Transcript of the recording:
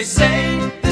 They say.